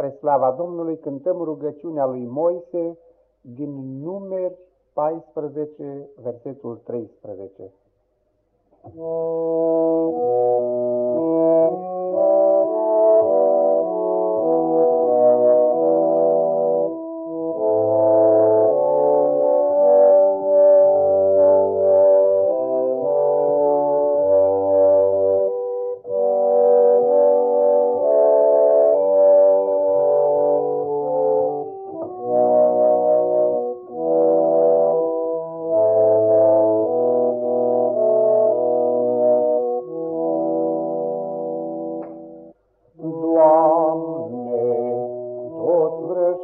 Spre slava Domnului cântăm rugăciunea lui Moise din numeri 14, versetul 13.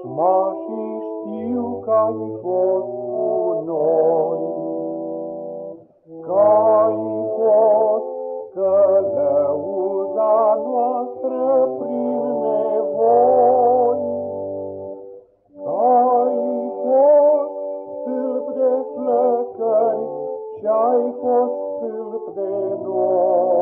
Vrăjmașii știu că ai fost cu noi, că ai fost călăuza noastră prin nevoi, că ai fost stâlp de flăcări și ai fost stâlp de noi.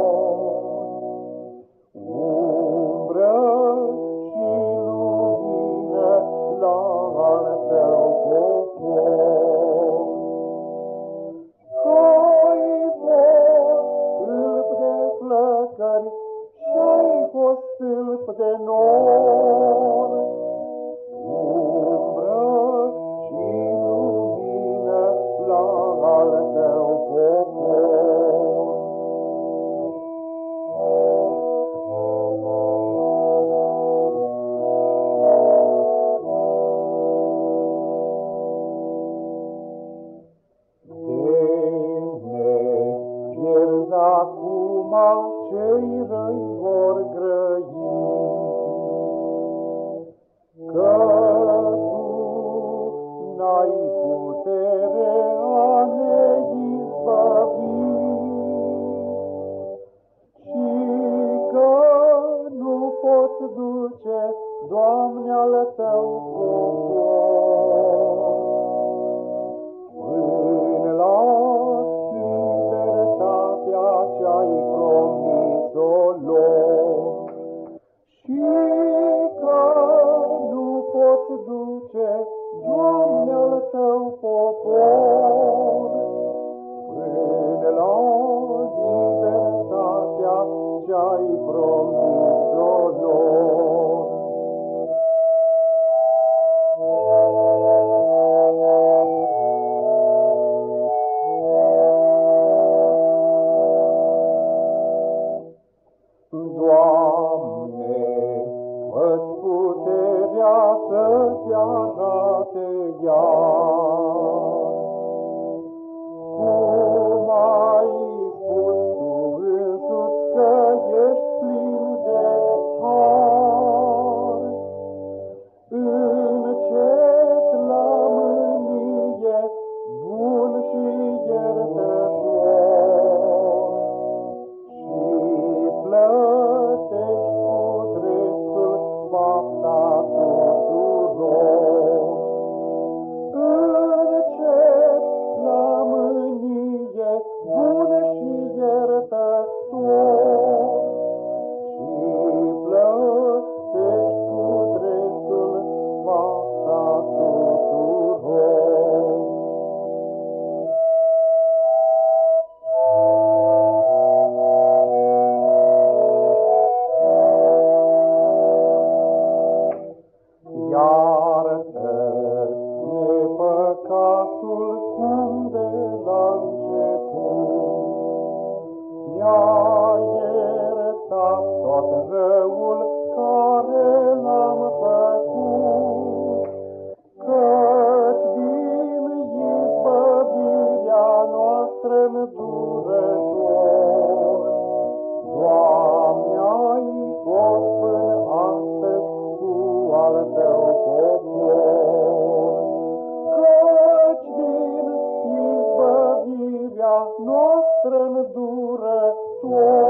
your tot răul care l-am făcut. Căci din izbăvirea noastră îndurător, Doamne, ai fost până astăzi cu al Tău popor. Căci din izbăvirea noastră Oh.